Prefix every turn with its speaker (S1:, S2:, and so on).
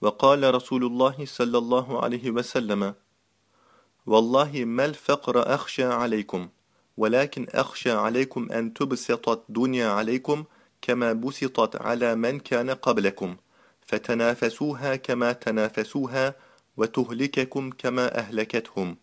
S1: وقال رسول الله صلى الله عليه وسلم والله ما الفقر أخشى عليكم ولكن أخشى عليكم أن تبسط الدنيا عليكم كما بسطت على من كان قبلكم فتنافسوها كما تنافسوها وتهلككم كما أهلكتهم.